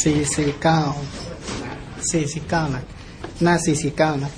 สี่สี่เก้าสี่สี่เก้านะหน้าสี่สี่เก้านะ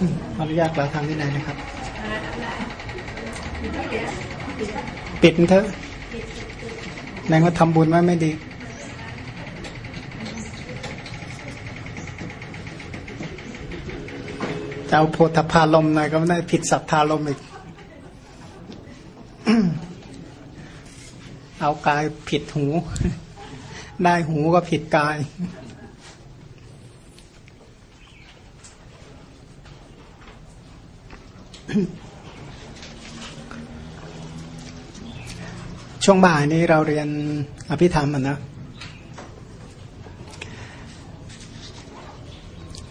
อืมขออนุญาต กล่าวทางวินัยนะครับ ปิดมันเถอะแรงว่าทำบุญไว้ไม่ดีจะเอาโพธพาลมหน่อยก็ไม่ได้ผิดสัทธาลมอีก เอากายผิดหู ได้หูก็ผิดกาย ช่วงบ่ายนี้เราเรียนอภิธรรมนะ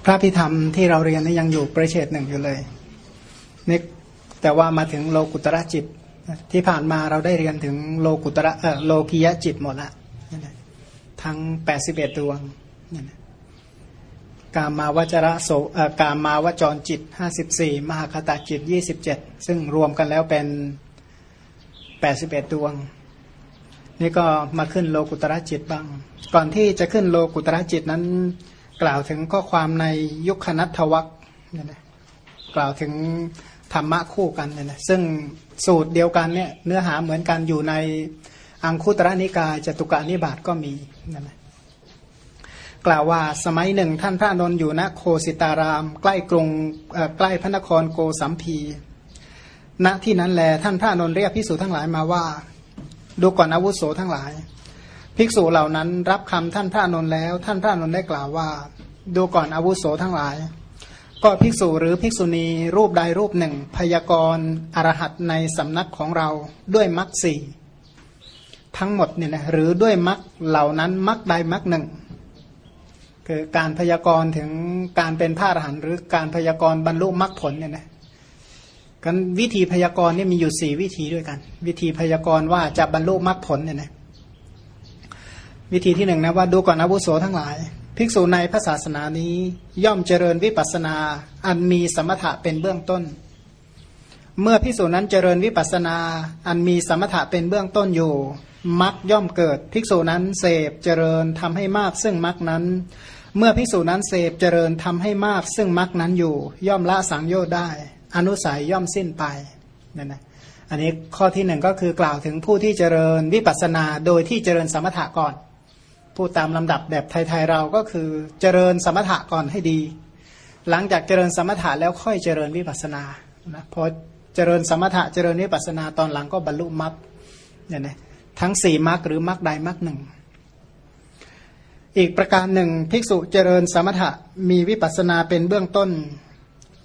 พระพิธรรมที่เราเรียนนี่ยังอยู่ประเชตหนึ่งอยู่เลยนี่แต่ว่ามาถึงโลกุตระจิต ที่ผ่านมาเราได้เรียนถึงโลกุตระเออโลกิยะจิตหมดละนั่แหละทั้งแปดสิบเอ็ดดวงกามาวจระโสกามาวจรจิตห้าสิบสี่มหาคตาจิตยี่สิบเจ็ดซึ่งรวมกันแล้วเป็นแปดสิบเอ็ดดวง นี่ก็มาขึ้นโลกุตระจิตบ้าง ก่อนที่จะขึ้นโลกุตระจิตนั้น กล่าวถึงข้อความในยุคนัตถวัคเนี่ยนะกล่าวถึงธรรมะคู่กันเนี่ยนะซึ่งสูตรเดียวกันเนี่ยเนื้อหาเหมือนกันอยู่ในอังคุตระนิกายจตุกานิบาตก็มีนั่นนะกล่าวว่าสมัยหนึ่งท่านพระนนท์อยู่ณโคสิตาราม ใกล้กรุงใกล้พระนครโกสัมพี ณที่นั้นแลท่านพระนนท์เรียกพิสูจทั้งหลายมาว่า ดูก่อนอาวุโสทั้งหลาย ภิกษุเหล่านั้นรับคำท่านพระนนท์แล้ว ท่านพระนนท์ได้กล่าวว่า ดูก่อนอาวุโสทั้งหลาย ก็ภิกษุหรือภิกษุณีรูปใดรูปหนึ่ง พยากรณ์อรหัตในสำนักของเราด้วยมรรคสี่ทั้งหมดเนี่ยนะหรือด้วยมรรคเหล่านั้นมรรคใดมรรคหนึ่งคือการพยากรณ์ถึงการเป็นพระอรหันต์หรือการพยากรณ์บรรลุมรรคผลเนี่ยนะ กันวิธีพยากรณ์นี่มีอยู่สี่วิธีด้วยกัน วิธีพยากรณ์ว่าจะบรรลุมรรคผลเนี่ยนะวิธีที่หนึ่งนะว่าดูก่อนอาวุโสทั้งหลาย ภิกษุในพระศาสนานี้ย่อมเจริญวิปัสสนา อันมีสมถะเป็นเบื้องต้น เมื่อภิกษุนั้นเจริญวิปัสสนา อันมีสมถะเป็นเบื้องต้นอยู่มักย่อมเกิด ภิกษุนั้นเสพเจริญทำให้มาก ซึ่งมักนั้น เมื่อภิกษุนั้นเสพเจริญทำให้มาก ซึ่งมักนั้นอยู่ ย่อมละสังโยชน์ได้ อนุสัยย่อมสิ้นไปนั่นนะอันนี้ข้อที่หนึ่งก็คือกล่าวถึงผู้ที่เจริญวิปัสสนาโดยที่เจริญสมถะก่อนพูดตามลำดับแบบไทยๆเราก็คือเจริญสมถะก่อนให้ดี หลังจากเจริญสมถะแล้วค่อยเจริญวิปัสสนานะพอเจริญสมถะเจริญวิปัสสนาตอนหลังก็บรรลุมรรคเนี่ยนะทั้งสี่มรรคหรือมรรคใดมรรคหนึ่งอีกประการหนึ่ง ภิกษุเจริญสมถะมีวิปัสสนาเป็นเบื้องต้น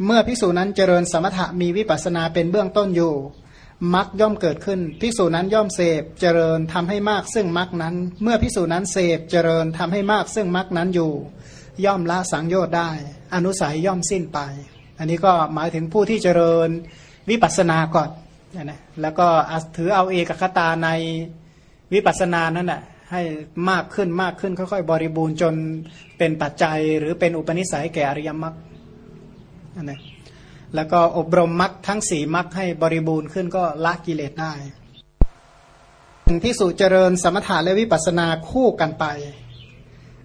เมื่อภิกษุนั้นเจริญสมถะมีวิปัสนาเป็นเบื้องต้นอยู่มักย่อมเกิดขึ้นภิกษุนั้นย่อมเสพเจริญทำให้มากซึ่งมักนั้น เมื่อภิกษุนั้นเสพเจริญทำให้มากซึ่งมักนั้นอยู่ ย่อมละสังโยชน์ได้ อนุสัยย่อมสิ้นไป อันนี้ก็หมายถึงผู้ที่เจริญวิปัสสนาก่อนนะแล้วก็ถือเอาเอกคตาในวิปัสสนานั้นน่ะให้มากขึ้นมากขึ้นค่อยๆ บริบูรณ์จนเป็นปัจจัย หรือเป็นอุปนิสัยแก่อริยมรรค นนี้แล้วก็อบรมมรรคทั้งสี่มรรคให้บริบูรณ์ขึ้นก็ละกิเลสได้พิสูจเจริญสมถะและวิปัสสนาคู่กันไป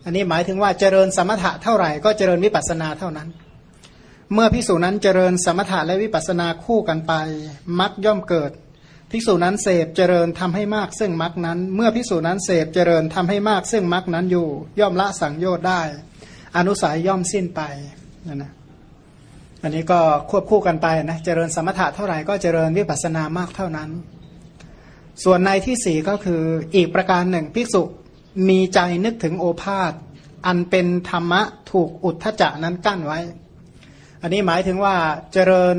อันนี้หมายถึงว่าเจริญสมถะเท่าไหร่ก็เจริญวิปัสสนาเท่านั้น เมื่อพิสูจนั้นเจริญสมถะและวิปัสสนาคู่กันไปมรรคย่อมเกิดภิกษุนั้นเสพเจริญทำให้มากซึ่งมรรคนั้น เมื่อภิกษุนั้นเสพเจริญทำให้มากซึ่งมรรคนั้นอยู่ ย่อมละสังโยชน์ได้ อนุสัยย่อมสิ้นไปนั่นนะ อันนี้ก็ควบคู่กันไปนะเจริญสมถะเท่าไหร่ก็เจริญวิปัสสนามากเท่านั้น ส่วนในที่สี่ก็คืออีกประการหนึ่งภิกษุมีใจนึกถึงโอภาษอันเป็นธรรมะถูกอุทธจะนั้นกั้นไว้ อันนี้หมายถึงว่าเจริญ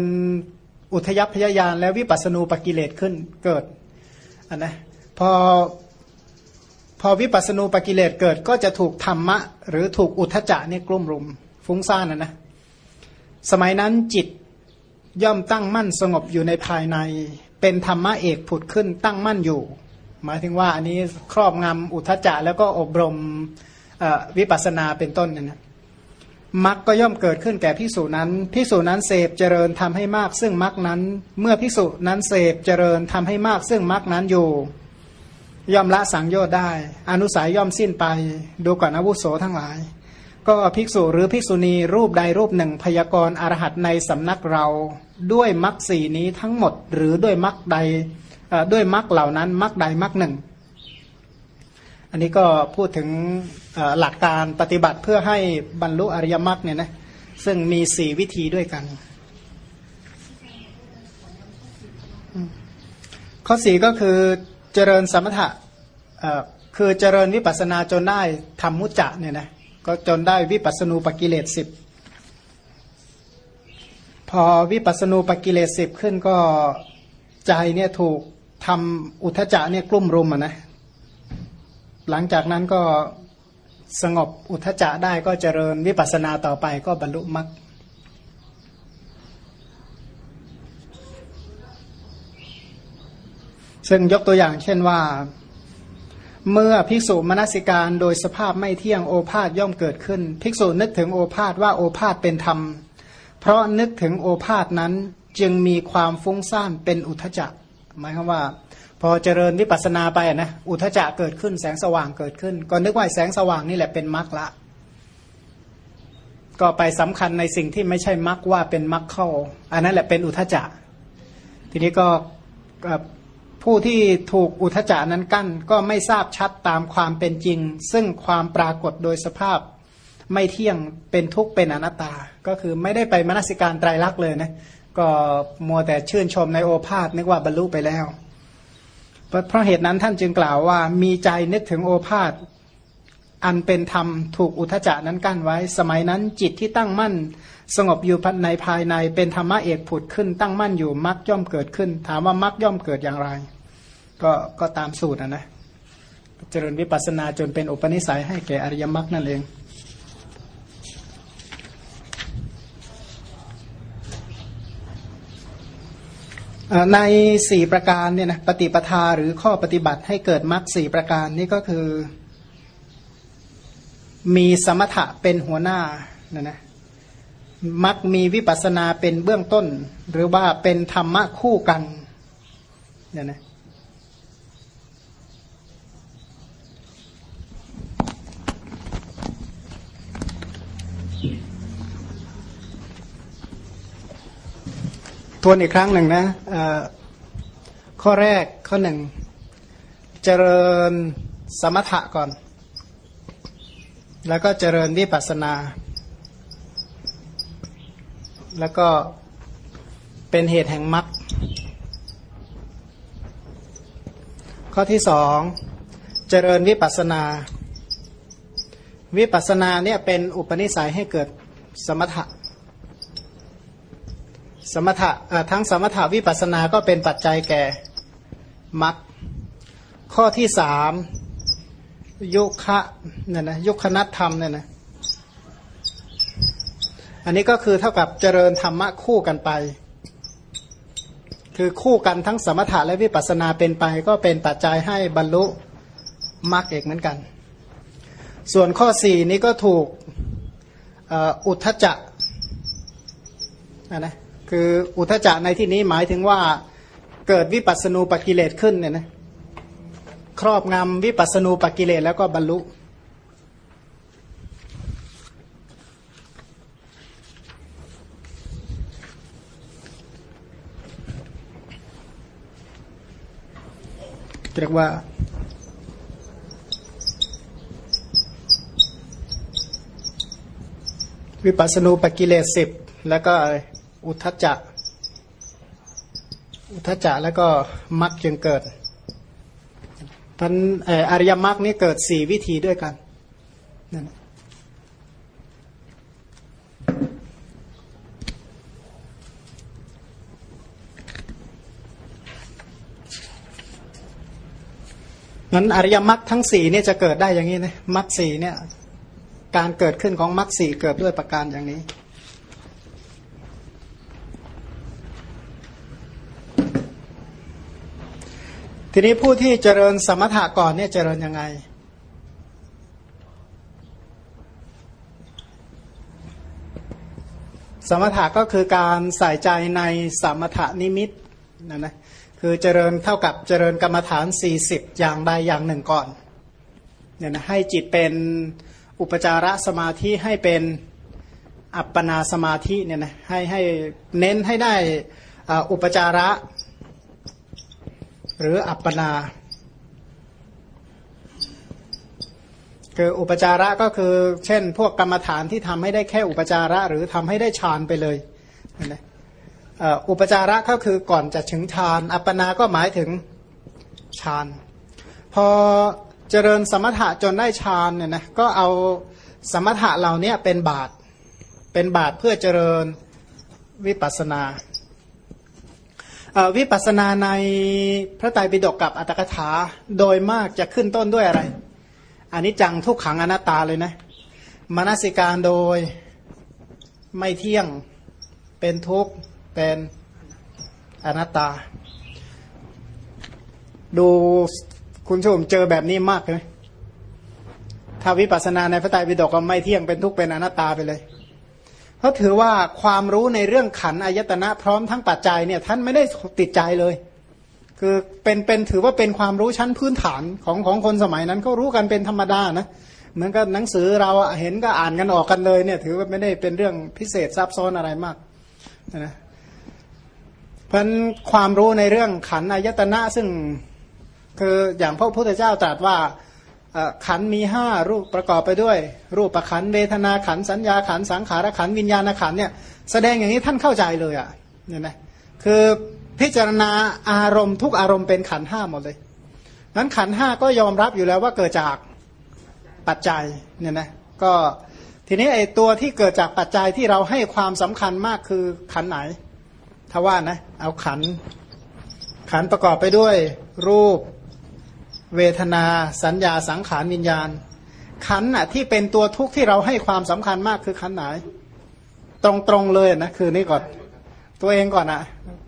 อุทยพยายานและวิปัสสนูปกิเลสขึ้นเกิดอันนะพอพอวิปัสสนูปกิเลสเกิดก็จะถูกธรรมะ หรือถูกอุทธจะนี่กลุ่มรุม ฟุ้งซ่านนะนะ สมัยนั้นจิตย่อมตั้งมั่นสงบอยู่ในภายใน เป็นธรรมะเอกผุดขึ้นตั้งมั่นอยู่ หมายถึงว่าอันนี้ครอบงำอุทจจะแล้วก็อบรมวิปัสสนาเป็นต้นนะนะมักก็ย่อมเกิดขึ้นแก่พิสูจนั้นพิสูจนั้นเสพเจริญทำให้มาก ซึ่งมักนั้น เมื่อพิสูจนั้นเสพเจริญทำให้มาก ซึ่งมักนั้นอยู่ ย่อมละสังโยชน์ได้ อนุสัยย่อมสิ้นไป ดูก่อนอาวุโสทั้งหลาย ก็ภิกษุหรือภิกษุณีรูปใดรูปหนึ่งพยากรณ์อรหัตในสำนักเราด้วยมักสี่นี้ทั้งหมด หรือด้วยมักใดด้วยมักเหล่านั้นมักใดมักหนึ่ง อันนี้ก็พูดถึงหลักการปฏิบัติเพื่อให้บรรลุอริยมรรคเนี่ยนะซึ่งมีสี่วิธีด้วยกัน ข้อสี่ก็คือเจริญสมถะคือเจริญวิปัสนาจนได้ทำมุจจะเนี่ยนะ ก็จนได้วิปัสณูปกิเลสสิบพอวิปัสณูปกิเลสสิบขึ้นก็ใจเนี่ยถูกทำอุทจจะเนี่ยกลุ่มรุมอะนะหลังจากนั้นก็สงบอุทจจะได้ก็เจริญวิปัสสนาต่อไปก็บรรลุมรรคซึ่งยกตัวอย่างเช่นว่า เมื่อภิกษุมนสิการโดยสภาพไม่เที่ยงโอภาษย่อมเกิดขึ้น ภิกษุนึกถึงโอภาษว่าโอภาษเป็นธรรม เพราะนึกถึงโอภาษนั้นจึงมีความฟุ้งซ่านเป็นอุทจจะหมายความว่า พอเจริญวิปัสสนาไปนะอุทจะเกิดขึ้นแสงสว่างเกิดขึ้น ก็นึกว่าแสงสว่างนี่แหละเป็นมรรคละ ก็ไปสำคัญในสิ่งที่ไม่ใช่มรรคว่าเป็นมรรคเข้า อันนั้นแหละเป็นอุทจะทีนี้ก็ ผู้ที่ถูกอุทจานั้นกั้น ก็ไม่ทราบชัดตามความเป็นจริง ซึ่งความปรากฏโดยสภาพไม่เที่ยงเป็นทุกข์เป็นอนัตตา ก็คือไม่ได้ไปมนสิการไตรลักษณ์เลยนะก็มัวแต่ชื่นชมในโอภาษนึกว่าบรรลุไปแล้ว เพราะเหตุนั้นท่านจึงกล่าวว่ามีใจนึกถึงโอภาษ อันเป็นธรรมถูกอุทจานั้นกั้นไว้ สมัยนั้นจิตที่ตั้งมั่น สงบอยู่ในภายในเป็นธรรมะเอกผุดขึ้น ตั้งมั่นอยู่มักย่อมเกิดขึ้น ถามว่ามักย่อมเกิดอย่างไร ก็ก็ตามสูตรนะนะเจริญวิปัสสนาจนเป็นอุปนิสัยให้แก่อริยมรรคนั่นเองในสี่ประการเนี่ยนะปฏิปทาหรือข้อปฏิบัติให้เกิดมรรคสี่ประการนี่ก็คือ มีสมถะเป็นหัวหน้านะนะมักมีวิปัสนาเป็นเบื้องต้น หรือว่าเป็นธรรมะคู่กันเนี่ยนะทวนอีกครั้งหนึ่งนะข้อแรกข้อหนึ่ง เจริญสมถะก่อน แล้วก็เจริญวิปัสนา แล้วก็เป็นเหตุแห่งมรรคข้อที่สองเจริญวิปัสนา วิปัสนาเนี่ยเป็นอุปนิสัยให้เกิดสมถะสมถะทั้งสมถะวิปัสนาก็เป็นปัจจัยแก่มรรคข้อที่สาม ยุคะเนี่ยนะยุคนัตธรรมเนี่ยนะอันนี้ก็คือเท่ากับเจริญธรรมะคู่กันไป คือคู่กันทั้งสมถะและวิปัสนาเป็นไป ก็เป็นปัจจัยให้บรรลุมรรคเอกเหมือนกัน ส่วนข้อสี่นี้ก็ถูกอุทธจักนะคืออุทจะในที่นี้หมายถึงว่าเกิดวิปัสณูปกิเลสขึ้นเนี่ยนะ ครอบงำวิปัสณูปกิเลสแล้วก็บรรลุ เรียกว่าวิปัสสนูปกิเลสสิบแล้วก็อุทจจะ อุทจจะแล้วก็มรรคจึงเกิด ท่านอริยมรรคนี่เกิดสี่วิธีด้วยกันนั่นนั้นอริยมรรคทั้งสี่เนี่ยจะเกิดได้อย่างนี้นะมรรคสี่เนี่ย การเกิดขึ้นของมรรคสี่เกิดด้วยประการอย่างนี้ ทีนี้ผู้ที่เจริญสมถะก่อนเนี่ยเจริญยังไง สมถะก็คือการใส่ใจในสมถะนิมิตนะนะคือเจริญเท่ากับเจริญกรรมฐาน 40 อย่างใดอย่างหนึ่งก่อนเนี่ยนะให้จิตเป็นอุปจารสมาธิให้เป็นอัปปนาสมาธิเนี่ยนะให้ให้เน้นให้ได้อุปจาระ หรืออัปปนาคืออุปจาระก็คือเช่น พวกกรรมฐานที่ทำให้ได้แค่อุปจาระ หรือทำให้ได้ฌานไปเลยนะอุปจาระก็คือก่อนจะถึงฌาน อัปปนาก็หมายถึงฌาน พอเจริญสมถะจนได้ฌานเนี่ยนะก็เอาสมถะเหล่านี้เป็นบาตเป็นบาตเพื่อเจริญวิปัสนา วิปัสนาในพระไตรปิฎกกับอัตถกถาโดยมากจะขึ้นต้นด้วยอะไรอันนี้จังทุกขังอนัตตาเลยนะมนสิการโดยไม่เที่ยงเป็นทุกข์เป็นอนัตตา ดูคุณชมเจอแบบนี้มากเลยถ้าวิปัสสนาในพระไตรปิฎกก็ไม่เที่ยงเป็นทุกข์เป็นอนัตตาไปเลย เพราถือว่าความรู้ในเรื่องขันอายตนะพร้อมทั้งปัจจัยเนี่ยท่านไม่ได้ติดใจเลย คือเป็นเป็นถือว่าเป็นความรู้ชั้นพื้นฐานของของคนสมัยนั้นเขารู้กันเป็นธรรมดานะเหมือนกับหนังสือเราเห็นก็อ่านกันออกกันเลยเนี่ย ถือว่าไม่ได้เป็นเรื่องพิเศษซับซ้อนอะไรมากนะเพราะความรู้ในเรื่องขันอายตนะซึ่งคืออย่างพระพุทธเจ้าตรัสว่า ขันมีห้ารูปประกอบไปด้วย รูปประขันเวทนาขันสัญญาขันสังขารขันวิญญาณขันเนี่ยแสดงอย่างนี้ท่านเข้าใจเลยอะเนี่ยนะคือพิจารณาอารมณ์ทุกอารมณ์เป็นขันห้าหมดเลยนั้นขันห้าก็ยอมรับอยู่แล้วว่าเกิดจากปัจจัยเนี่ยนะก็ทีนี้ไอ้ตัวที่เกิดจากปัจจัยที่เราให้ความสำคัญมากคือขันไหนถ้าว่านะเอาขันขันประกอบไปด้วยรูป เวทนา สัญญาสังขารวิญญาณ ขันน่ะที่เป็นตัวทุกข์ที่เราให้ความสำคัญมากคือขันไหน ตรงๆเลยนะคือนี่ก่อน ตัวเองก่อนอะ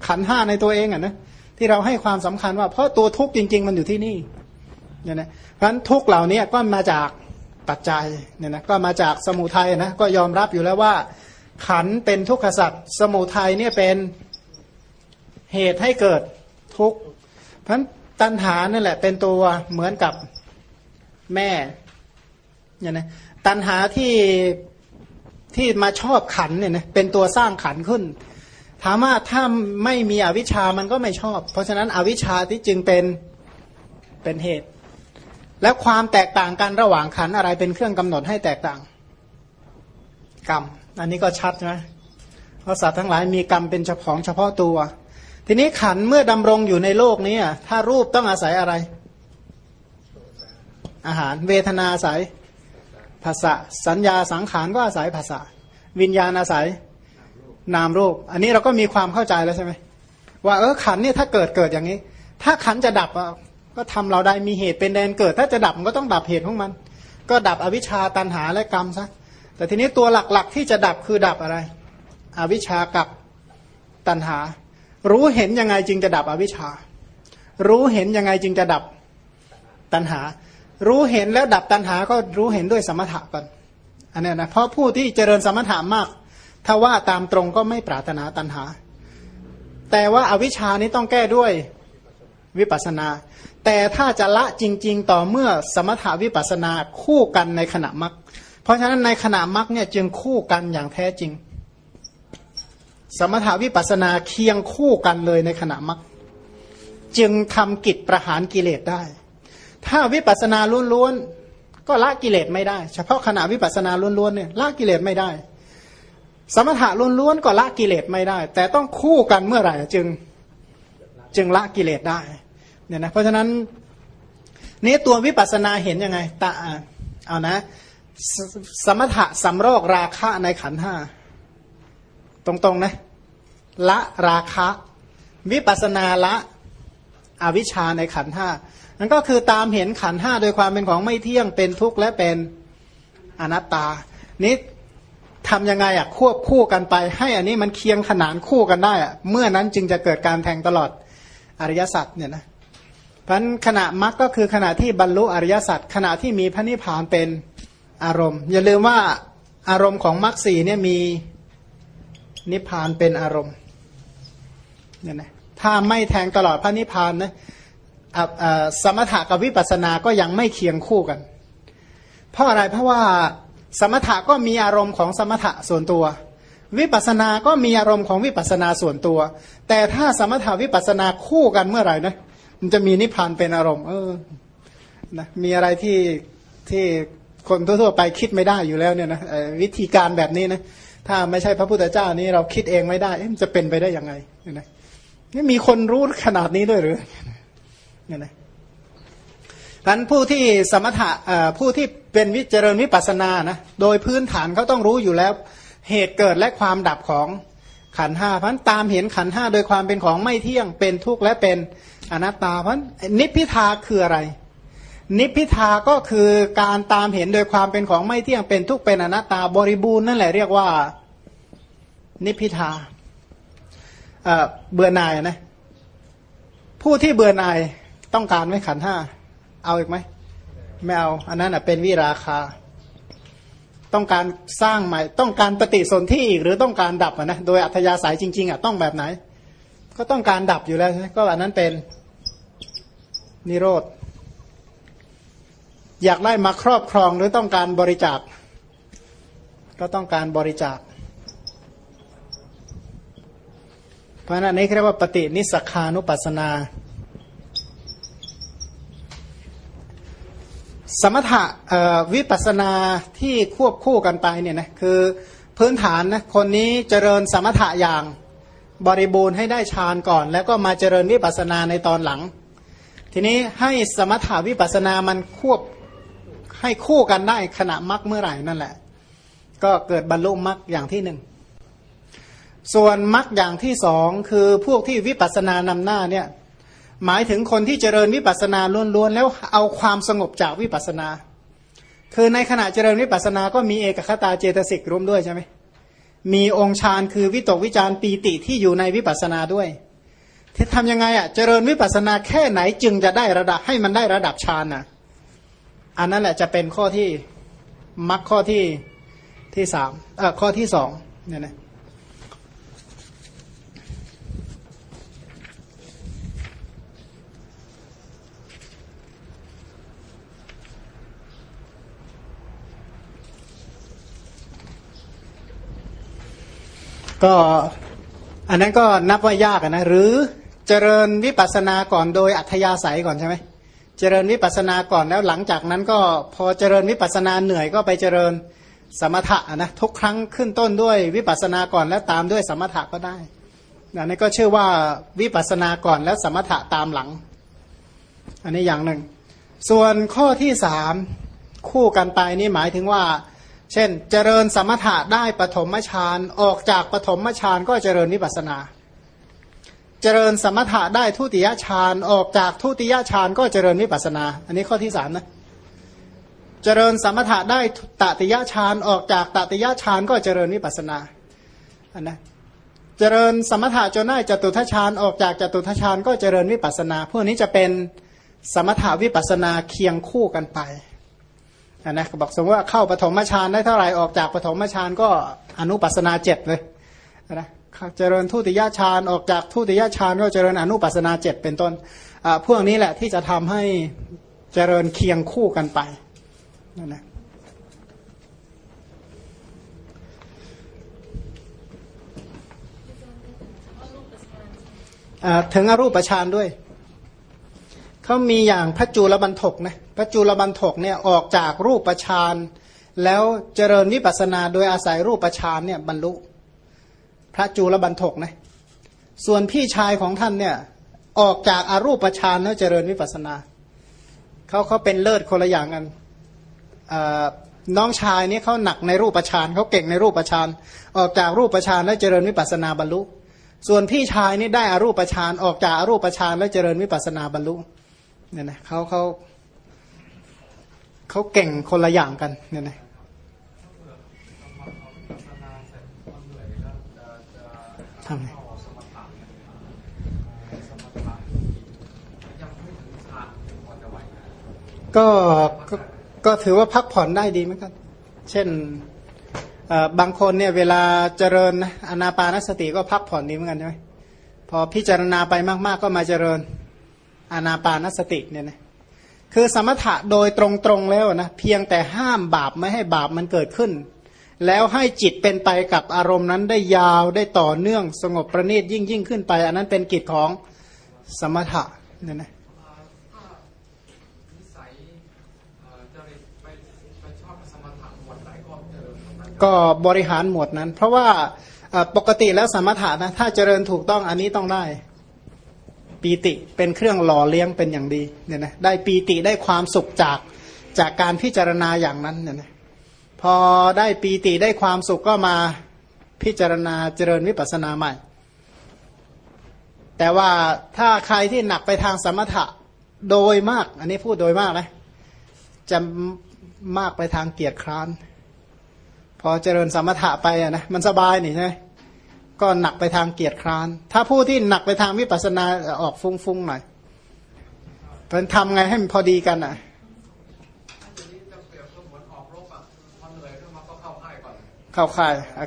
ขันห้าในตัวเองอะนะที่เราให้ความสำคัญว่า เพราะตัวทุกข์จริง ๆ มันอยู่ที่นี่เนี่ยนะเพราะฉะนั้นทุกเหล่านี้ก็มาจากปัจจัยเนี่ยนะก็มาจากสมุทัยนะก็ยอมรับอยู่แล้วว่า ขันเป็นทุกขสัตว์สมุทัยเนี่ยเป็นเหตุให้เกิดทุกข์เพราะฉะนั้น ตัณหานั่นแหละ เป็นตัวเหมือนกับแม่เนี่ยนะตัณหาที่ที่มาชอบขันเนี่ยนะเป็นตัวสร้างขันขึ้น ถามว่าถ้าไม่มีอวิชามันก็ไม่ชอบ เพราะฉะนั้นอวิชาที่จึงเป็นเป็นเหตุ แล้วความแตกต่างกันระหว่างขันอะไรเป็นเครื่องกำหนดให้แตกต่าง กรรม อันนี้ก็ชัดนะเพราะสัตว์ทั้งหลายมีกรรมเป็นเฉพาะเฉพาะตัว ทีนี้ขันเมื่อดำรงอยู่ในโลกนี้ถ้ารูปต้องอาศัยอะไร อาหารเวทนาอาศัยภาษาสัญญาสังขารก็อาศัยภาษาวิญญาณอาศัยนามรูป อันนี้เราก็มีความเข้าใจแล้วใช่ไหมว่าเออขันเนี่ยถ้าเกิดเกิดอย่างนี้ ถ้าขันจะดับก็ทำเราได้มีเหตุเป็นแดนเกิด ถ้าจะดับมันก็ต้องดับเหตุของมัน ก็ดับอวิชชาตันหาและกรรมซะแต่ทีนี้ตัวหลักๆที่จะดับคือดับอะไร อวิชชากับตันหา รู้เห็นยังไงจึงจะดับอวิชชา รู้เห็นยังไงจึงจะดับตัณหา รู้เห็นแล้วดับตัณหาก็รู้เห็นด้วยสมถะก่อนอันนี้นะเพราะผู้ที่เจริญสมถะมาก ถ้าว่าตามตรงก็ไม่ปรารถนาตัณหา แต่ว่าอาวิชชานี้ต้องแก้ด้วยวิปัสนา แต่ถ้าจะละจริง ๆ ต่อเมื่อสมถาวิปัสนาคู่กันในขณะมรรคเพราะฉะนั้นในขณะมรรคเนี่ยจึงคู่กันอย่างแท้จริง สมถาวิปัสนาเคียงคู่กันเลยในขณะมรรคจึงทำกิจประหารกิเลสได้ ถ้าวิปัสนาล้วนๆ ก็ละกิเลสไม่ได้ เฉพาะขณะวิปัสนาล้วนๆเนี่ยละกิเลสไม่ได้ สมถะล้วนๆก็ละกิเลสไม่ได้ แต่ต้องคู่กันเมื่อไหร่จึงจึงละกิเลสได้เนี่ยนะเพราะฉะนั้นนี้ตัววิปัสนาเห็นยังไงตาเอานะสสมถะสำรอกราคะในขันห้าตรงๆนะ ละราคะ วิปัสนาละอวิชชาในขันห้านั่นก็คือตามเห็นขันห้าโดยความเป็นของไม่เที่ยงเป็นทุกข์และเป็นอนัตตา นี้ทำยังไงอะควบคู่กันไปให้อันนี้มันเคียงขนานคู่กันได้อะเมื่อนั้นจึงจะเกิดการแทงตลอดอริยสัจเนี่ยนะเพราะขณะมรรคก็คือขณะที่บรรลุอริยสัจขณะที่มีพระนิพพานเป็นอารมณ์ อย่าลืมว่าอารมณ์ของมรรคสีเนี่ยมีนิพพานเป็นอารมณ์ เนี่ยนะถ้าไม่แทงตลอดพระนิพพานนะสมถะกับวิปัสสนาก็ยังไม่เคียงคู่กัน เพราะอะไรเพราะว่าสมถะก็มีอารมณ์ของสมถะส่วนตัว วิปัสสนาก็มีอารมณ์ของวิปัสสนาส่วนตัว แต่ถ้าสมถะวิปัสสนาคู่กันเมื่อไหร่นะมันจะมีนิพพานเป็นอารมณ์ เออนะมีอะไรที่ที่คนทั่วๆไปคิดไม่ได้อยู่แล้วเนี่ยนะวิธีการแบบนี้นะถ้าไม่ใช่พระพุทธเจ้านี้เราคิดเองไม่ได้มันจะเป็นไปได้ยังไงเนี่ยนะ นี่มีคนรู้ขนาดนี้ด้วยหรือเนี่ยนะพันผู้ที่สมถะผู้ที่เป็นวิจารณวิปัสนานะโดยพื้นฐานเขาต้องรู้อยู่แล้ว เหตุเกิดและความดับของขันห้าพันตามเห็นขันห้าโดยความเป็นของไม่เที่ยงเป็นทุกข์และเป็นอนัตตาพันนิพพิทาคืออะไร นิพพิทาก็คือการตามเห็นโดยความเป็นของไม่เที่ยงเป็นทุกข์เป็นอนัตตาบริบูรณ์นั่นแหละเรียกว่า นิพพิทา เบื่อหน่ายนะ ผู้ที่เบื่อหน่ายต้องการไหมขันห้า เอาอีกไหมไม่เอา อันนั้นเป็นวิราคา ต้องการสร้างใหม่ ต้องการปฏิสนธิอีกหรือต้องการดับนะโดยอัธยาศัยจริง ๆอะต้องแบบไหน ก็ต้องการดับอยู่แล้วใช่ไหมก็อันนั้นเป็นนิโรธอยากได้มาครอบครองหรือต้องการบริจาค ก็ต้องการบริจาค เพราะนั้นนี้เรียกว่าปฏินิสขานุปัสนา สมถะวิปัสนาที่ควบคู่กันไปเนี่ยนะคือพื้นฐานนะคนนี้เจริญสมถะอย่างบริบูรณ์ให้ได้ฌานก่อน แล้วก็มาเจริญวิปัสนาในตอนหลัง ทีนี้ให้สมถะวิปัสนามันควบให้คู่กันได้ขณะมรรคเมื่อไหร่นั่นแหละ ก็เกิดบรรลุมรรคอย่างที่หนึ่ง ส่วนมรรคอย่างที่สองคือพวกที่วิปัสสนานำหน้าเนี่ยหมายถึงคนที่เจริญวิปัสสนาล้วนๆแล้วเอาความสงบจากวิปัสสนา คือในขณะเจริญวิปัสสนาก็มีเอกคตาเจตสิกร่วมด้วยใช่ไหมมีองค์ฌานคือวิตกวิจารปีติที่อยู่ในวิปัสสนาด้วยที่ทำยังไงอะเจริญวิปัสสนาแค่ไหนจึงจะได้ระดับให้มันได้ระดับฌานอะอันนั้นแหละจะเป็นข้อที่มรรคข้อที่ที่สามเอ่อข้อที่สองเนี่ยนะ ก็อันนั้นก็นับว่ายากนะหรือเจริญวิปัสสนาก่อนโดยอัธยาศัยก่อนใช่ไหมเจริญวิปัสสนาก่อนแล้วหลังจากนั้นก็พอเจริญวิปัสสนาเหนื่อยก็ไปเจริญสมถะนะทุกครั้งขึ้นต้นด้วยวิปัสสนาก่อนแล้วตามด้วยสมถะก็ได้อันนี้ก็ชื่อว่าวิปัสสนาก่อนแล้วสมถะตามหลัง อันนี้อย่างหนึ่ง ส่วนข้อที่สามคู่กันไปนี่หมายถึงว่า เช่น เจริญสมถะได้ปฐมฌานออกจากปฐมฌานก็เจริญวิปัสนา เจริญสมถะได้ทุติยฌานออกจากทุติยฌานก็เจริญวิปัสนา อันนี้ข้อที่สามนะเจริญสมถะได้ตติยฌานออกจากตติยฌานก็เจริญวิปัสนาอันนะเจริญสมถะจนได้จตุทัชฌานออกจากจตุทัชฌานก็เจริญวิปัสนา พวกนี้จะเป็นสมถะวิปัสนาเคียงคู่กันไป นะบอกสมมติว่าเข้าปฐมฌานได้เท่าไหร่ออกจากปฐมฌานก็อนุปัสนาเจ็ดเลยนะเจริญทุติยฌานออกจากทุติยฌานก็เจริญอนุปัสนาเจ็ดเป็นต้นพวกนี้แหละที่จะทำให้เจริญเคียงคู่กันไปนั่นนะถึงอรูปฌานด้วย เขามีอย่างพระจุลบันทกนะ พระจุลบันทกเนี่ยออกจากรูปฌานแล้วเจริญวิปัสนาโดยอาศัยรูปฌานเนี่ยบรรลุ พระจุลบันทกนะส่วนพี่ชายของท่านเนี่ยออกจากอารูปฌานแล้วเจริญวิปัสนาเขาเขาเป็นเลิศคนละอย่างกันน้องชายนี่เขาหนักในรูปฌานเขาเก่งในรูปฌานออกจากรูปฌานแล้วเจริญวิปัสนาบรรลุ ส่วนพี่ชายนี่ได้อารูปฌานออกจากอารูปฌานแล้วเจริญวิปัสนาบรรลุเนี่ยนะเขาเขา เขาเก่งคนละอย่างกันเนี่ยนะทำไงก็ก็ถือว่าพักผ่อนได้ดีเหมือนกัน เช่นบางคนเนี่ยเวลาเจริญนะอนาปานสติก็พักผ่อนดีเหมือนกันใช่ไหมพอพิจารณาไปมาก ๆ ก็มาเจริญอนาปานสติเนี่ยนะ คือสมถะโดยตรงๆแล้วนะเพียงแต่ห้ามบาปไม่ให้บาปมันเกิดขึ้น แล้วให้จิตเป็นไปกับอารมณ์นั้นได้ยาวได้ต่อเนื่องสงบประณีตยิ่งยิ่งขึ้นไป อันนั้นเป็นกิจของสมถะเนี่ยนะก็บริหารหมวดนั้น เพราะว่าปกติแล้วสมถะนะถ้าเจริญถูกต้องอันนี้ต้องได้ ปีติเป็นเครื่องหล่อเลี้ยงเป็นอย่างดีเนี่ยนะได้ปีติได้ความสุขจากจากการพิจารณาอย่างนั้นเนี่ยนะพอได้ปีติได้ความสุขก็มาพิจารณาเจริญวิปัสสนาใหม่ แต่ว่าถ้าใครที่หนักไปทางสมถะโดยมาก อันนี้พูดโดยมากนะจะมากไปทางเกียรติคร้าน พอเจริญสมถะไปอะนะมันสบายนี่ใช่ไหม ก็หนักไปทางเกียรติคร้าน ถ้าผู้ที่หนักไปทางวิปัสสนาออกฟุ้งๆหน่อยเพิ่นทำไงให้มันพอดีกันอะทีนี้จะเปรียบก็เหมือนออกรบอะเหนื่อยขึ้นมาก็เข้าค่าย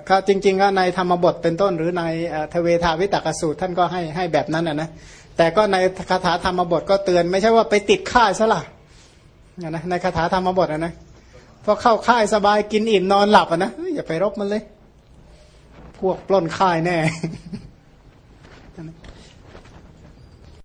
เขาจริง ๆ ก็ในธรรมบทเป็นต้น หรือในเทเวทาวิตกสูตรท่านก็ให้ให้แบบนั้นนะนะแต่ก็ในคาถาธรรมบทก็เตือน ไม่ใช่ว่าไปติดค่ายซะล่ะนะในคาถาธรรมบทอะนะพอเข้าค่ายสบายกินอิ่มนอนหลับอะนะอย่าไปรบมันเลย พวกปล้นค่ายแน่